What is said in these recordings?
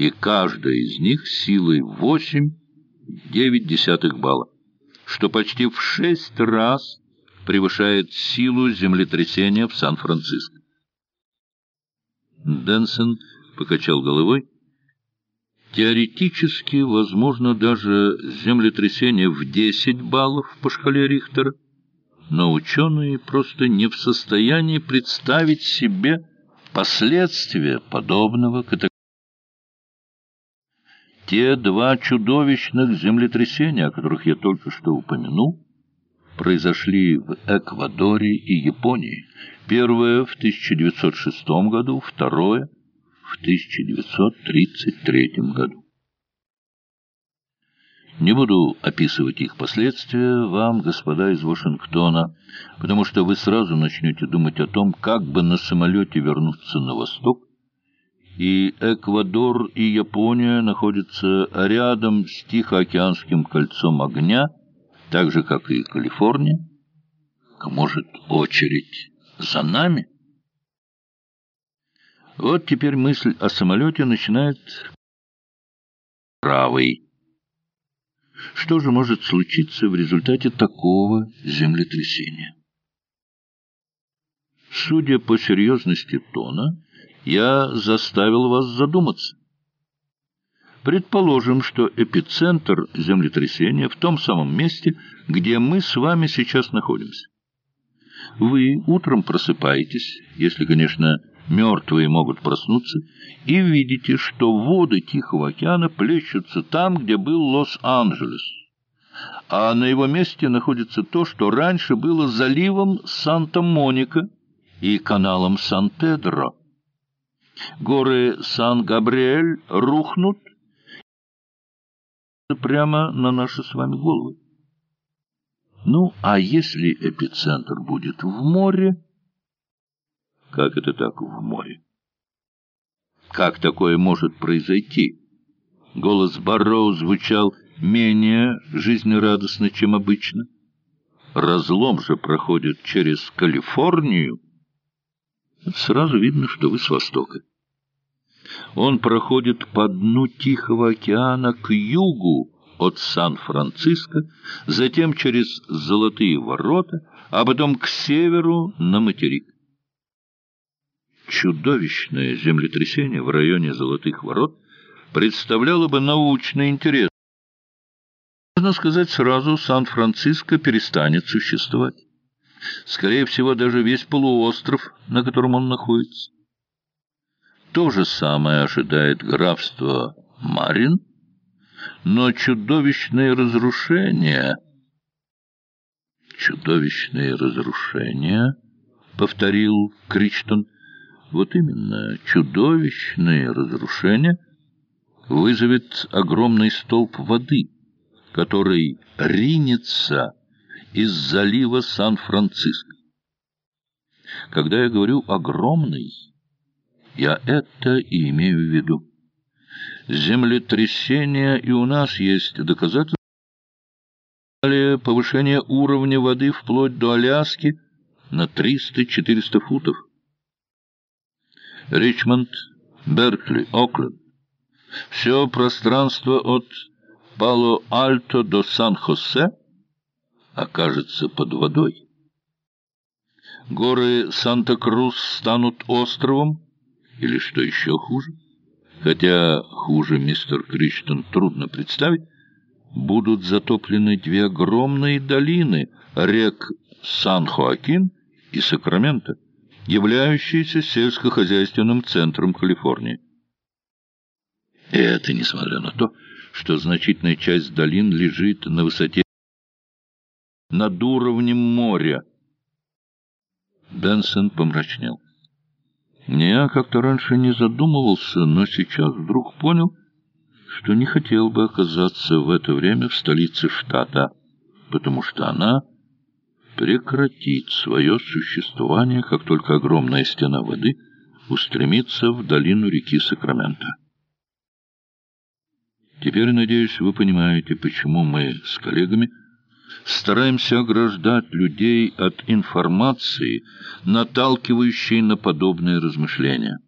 и каждая из них силой 8,9 балла, что почти в шесть раз превышает силу землетрясения в Сан-Франциско. Дэнсон покачал головой. Теоретически возможно даже землетрясение в 10 баллов по шкале Рихтера, но ученые просто не в состоянии представить себе последствия подобного катаклизма. Те два чудовищных землетрясения, о которых я только что упомянул, произошли в Эквадоре и Японии. Первое в 1906 году, второе в 1933 году. Не буду описывать их последствия вам, господа из Вашингтона, потому что вы сразу начнете думать о том, как бы на самолете вернуться на восток, и Эквадор и Япония находятся рядом с Тихоокеанским кольцом огня, так же, как и Калифорния. Может, очередь за нами? Вот теперь мысль о самолете начинает правой. Что же может случиться в результате такого землетрясения? Судя по серьезности тона, я заставил вас задуматься. Предположим, что эпицентр землетрясения в том самом месте, где мы с вами сейчас находимся. Вы утром просыпаетесь, если, конечно, мертвые могут проснуться, и видите, что воды Тихого океана плещутся там, где был Лос-Анджелес, а на его месте находится то, что раньше было заливом Санта-Моника и каналом Сан-Педро. Горы Сан-Габриэль рухнут прямо на наши с вами головы. Ну, а если эпицентр будет в море? Как это так в море? Как такое может произойти? Голос Барроу звучал менее жизнерадостно, чем обычно. Разлом же проходит через Калифорнию. Сразу видно, что вы с востока. Он проходит по дну Тихого океана к югу от Сан-Франциско, затем через Золотые ворота, а потом к северу на материк. Чудовищное землетрясение в районе Золотых ворот представляло бы научный интерес. Можно сказать сразу, Сан-Франциско перестанет существовать. Скорее всего, даже весь полуостров, на котором он находится. То же самое ожидает графство Марин, но чудовищные разрушения... Чудовищные разрушения, — повторил Кричтон, — вот именно, чудовищные разрушения вызовет огромный столб воды, который ринется из залива Сан-Франциско. Когда я говорю «огромный», я это и имею в виду. Землетрясения и у нас есть доказательства. Повышение уровня воды вплоть до Аляски на 300-400 футов. Ричмонд, Беркли, Окленд. Все пространство от Пало-Альто до Сан-Хосе окажется под водой. Горы Санта-Крус станут островом, или что еще хуже, хотя хуже мистер Криштон трудно представить, будут затоплены две огромные долины рек Сан-Хоакин и Сакраменто, являющиеся сельскохозяйственным центром Калифорнии. И это несмотря на то, что значительная часть долин лежит на высоте над уровнем моря. Бенсон помрачнел. Я как-то раньше не задумывался, но сейчас вдруг понял, что не хотел бы оказаться в это время в столице штата, потому что она прекратит свое существование, как только огромная стена воды устремится в долину реки Сакраменто. Теперь, надеюсь, вы понимаете, почему мы с коллегами стараемся ограждать людей от информации, наталкивающей на подобные размышления.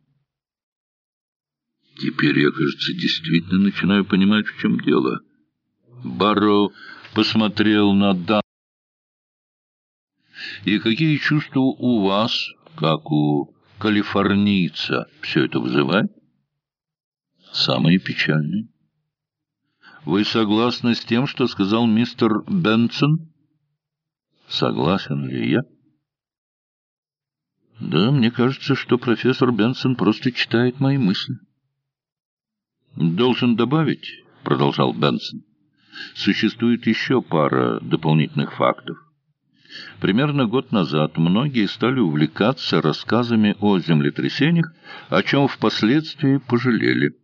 Теперь я, кажется, действительно начинаю понимать, в чем дело. Барроу посмотрел на Дан. И какие чувства у вас, как у калифорнийца, все это вызывает? Самые печальные. Вы согласны с тем, что сказал мистер Бенсон? Согласен ли я? Да, мне кажется, что профессор Бенсон просто читает мои мысли. Должен добавить, продолжал Бенсон, существует еще пара дополнительных фактов. Примерно год назад многие стали увлекаться рассказами о землетрясениях, о чем впоследствии пожалели.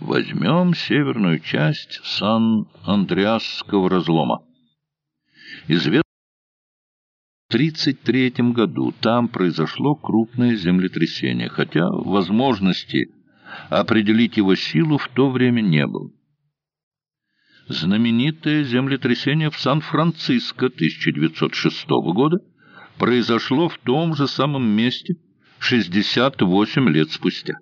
Возьмем северную часть Сан-Андреасского разлома. Известно, в 1933 году там произошло крупное землетрясение, хотя возможности определить его силу в то время не было. Знаменитое землетрясение в Сан-Франциско 1906 года произошло в том же самом месте 68 лет спустя.